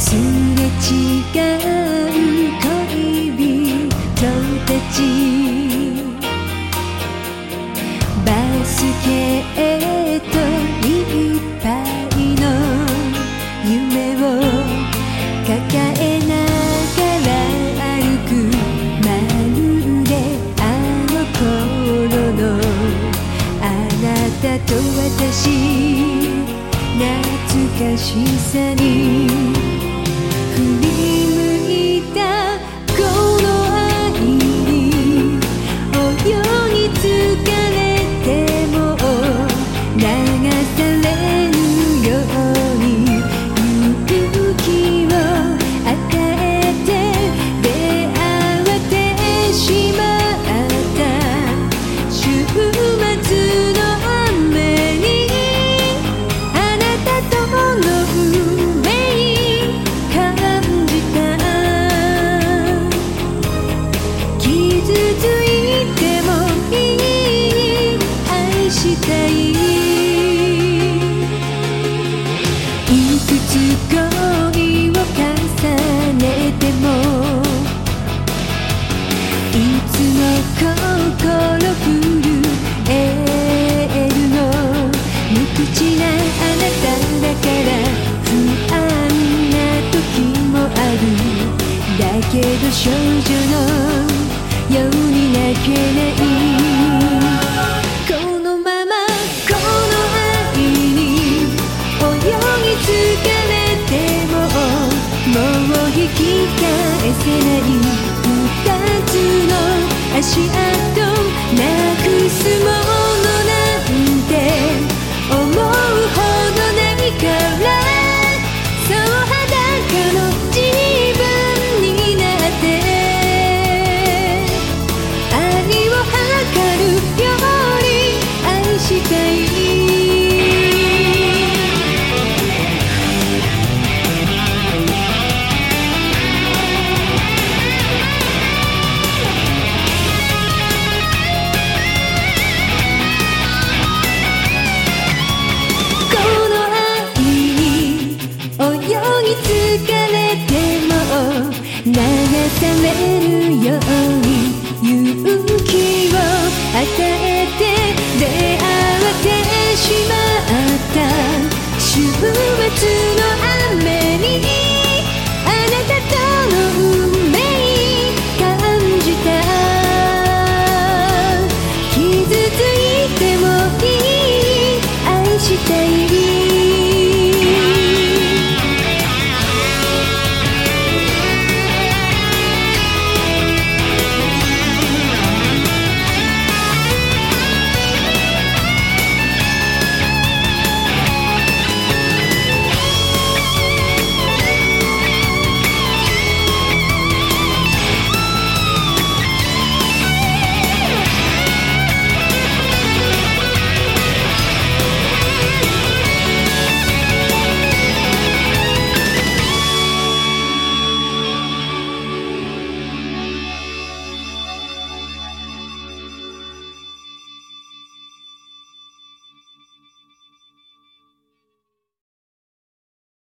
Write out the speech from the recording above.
すれ違う恋人たちバスケットいっぱいの夢を抱えながら歩くまるであの頃のあなたと私懐かしさにけど少女のように泣けないこのままこの愛に泳ぎ疲れてももう引き返せない。二つの足跡流されるように勇気を与えて出会わてしまった週末の雨にあなたとの運命感じた。傷ついてもいい。愛したい。